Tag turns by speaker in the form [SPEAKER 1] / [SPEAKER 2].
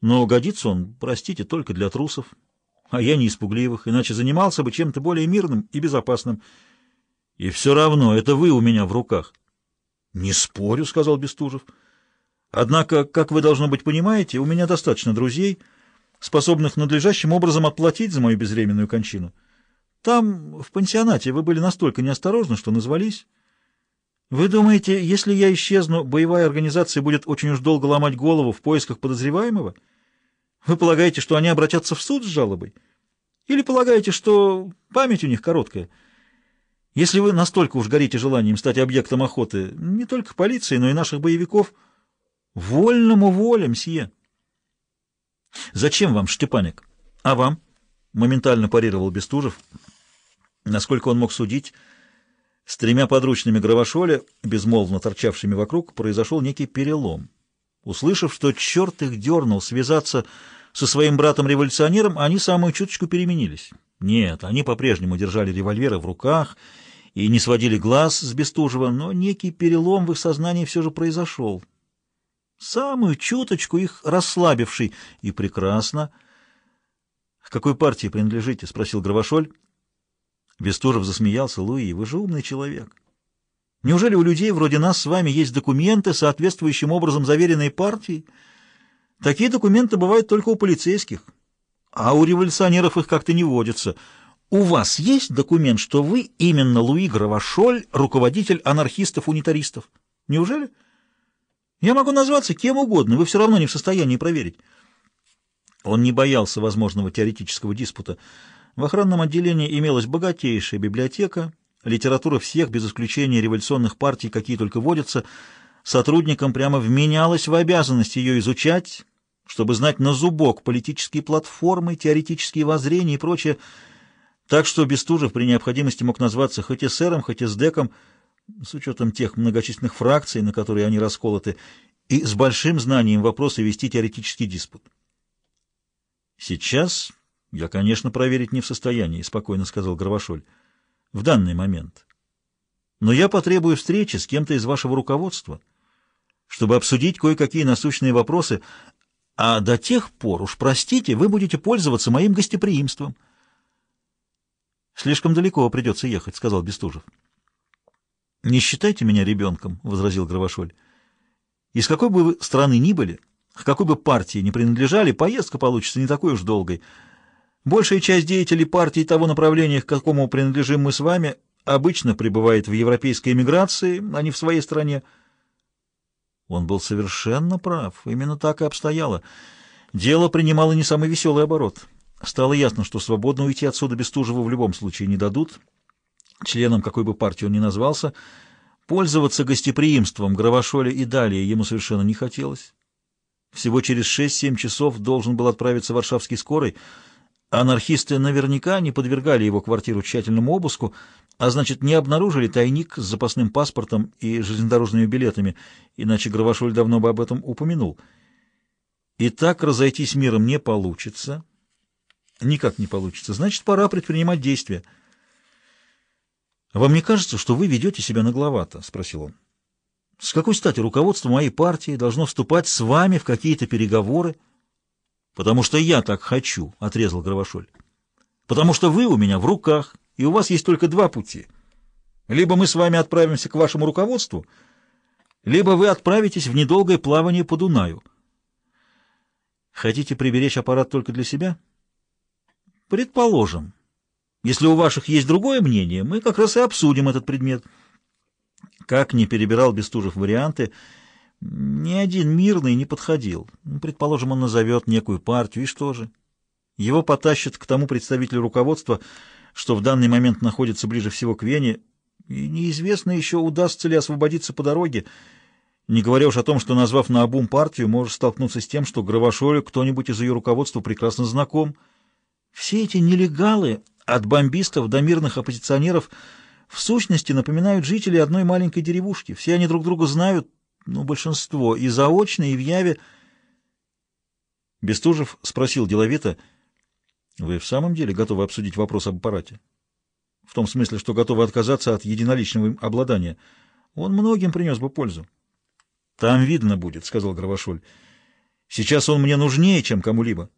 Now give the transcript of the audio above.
[SPEAKER 1] Но годится он, простите, только для трусов, а я не испугливых, иначе занимался бы чем-то более мирным и безопасным. И все равно это вы у меня в руках. — Не спорю, — сказал Бестужев. — Однако, как вы, должно быть, понимаете, у меня достаточно друзей, способных надлежащим образом отплатить за мою безвременную кончину. Там, в пансионате, вы были настолько неосторожны, что назвались. Вы думаете, если я исчезну, боевая организация будет очень уж долго ломать голову в поисках подозреваемого? Вы полагаете, что они обратятся в суд с жалобой? Или полагаете, что память у них короткая? Если вы настолько уж горите желанием стать объектом охоты не только полиции, но и наших боевиков, вольному волем, сие. Зачем вам Штепаник? А вам? Моментально парировал Бестужев. Насколько он мог судить, с тремя подручными Гравошоля, безмолвно торчавшими вокруг, произошел некий перелом. Услышав, что черт их дернул связаться со своим братом-революционером, они самую чуточку переменились. Нет, они по-прежнему держали револьверы в руках и не сводили глаз с Бестужева, но некий перелом в их сознании все же произошел. Самую чуточку их расслабивший. И прекрасно. — какой партии принадлежите? — спросил Гравошоль. Бестужев засмеялся. «Луи, вы же умный человек. Неужели у людей вроде нас с вами есть документы, соответствующим образом заверенные партии? Такие документы бывают только у полицейских, а у революционеров их как-то не водится. У вас есть документ, что вы именно Луи Гравошоль, руководитель анархистов-унитаристов? Неужели? Я могу назваться кем угодно, вы все равно не в состоянии проверить». Он не боялся возможного теоретического диспута. В охранном отделении имелась богатейшая библиотека, литература всех, без исключения революционных партий, какие только водятся. Сотрудникам прямо вменялось в обязанность ее изучать, чтобы знать на зубок политические платформы, теоретические воззрения и прочее. Так что Бестужев при необходимости мог назваться хоть эсером, хоть эсдеком, с учетом тех многочисленных фракций, на которые они расколоты, и с большим знанием вопроса вести теоретический диспут. Сейчас «Я, конечно, проверить не в состоянии», — спокойно сказал Гравошоль. «В данный момент. Но я потребую встречи с кем-то из вашего руководства, чтобы обсудить кое-какие насущные вопросы, а до тех пор, уж простите, вы будете пользоваться моим гостеприимством». «Слишком далеко придется ехать», — сказал Бестужев. «Не считайте меня ребенком», — возразил Гравошоль. «Из какой бы вы страны ни были, к какой бы партии ни принадлежали, поездка получится не такой уж долгой». Большая часть деятелей партии того направления, к какому принадлежим мы с вами, обычно пребывает в европейской эмиграции, а не в своей стране. Он был совершенно прав. Именно так и обстояло. Дело принимало не самый веселый оборот. Стало ясно, что свободно уйти отсюда Бестужеву в любом случае не дадут. Членом какой бы партии он ни назвался, пользоваться гостеприимством Гравошоля и далее ему совершенно не хотелось. Всего через 6-7 часов должен был отправиться Варшавский скорой — Анархисты наверняка не подвергали его квартиру тщательному обыску, а значит, не обнаружили тайник с запасным паспортом и железнодорожными билетами, иначе Гравошоль давно бы об этом упомянул. И так разойтись миром не получится. Никак не получится. Значит, пора предпринимать действия. «Вам не кажется, что вы ведете себя нагловато?» — спросил он. «С какой стати руководство моей партии должно вступать с вами в какие-то переговоры?» «Потому что я так хочу», — отрезал Гравошоль. «Потому что вы у меня в руках, и у вас есть только два пути. Либо мы с вами отправимся к вашему руководству, либо вы отправитесь в недолгое плавание по Дунаю». «Хотите приберечь аппарат только для себя?» «Предположим. Если у ваших есть другое мнение, мы как раз и обсудим этот предмет». Как не перебирал Бестужев варианты, — ни один мирный не подходил. Ну, предположим, он назовет некую партию, и что же? Его потащат к тому представителю руководства, что в данный момент находится ближе всего к Вене, и неизвестно еще, удастся ли освободиться по дороге, не говоря уж о том, что, назвав на обум партию, может столкнуться с тем, что Гравошолю кто-нибудь из ее руководства прекрасно знаком. Все эти нелегалы, от бомбистов до мирных оппозиционеров, в сущности напоминают жителей одной маленькой деревушки. Все они друг друга знают, ну, большинство, и заочно, и в яве. Бестужев спросил деловито, «Вы в самом деле готовы обсудить вопрос об аппарате?» «В том смысле, что готовы отказаться от единоличного обладания. Он многим принес бы пользу». «Там видно будет», — сказал Гравошоль. Сейчас он мне нужнее, чем кому-либо.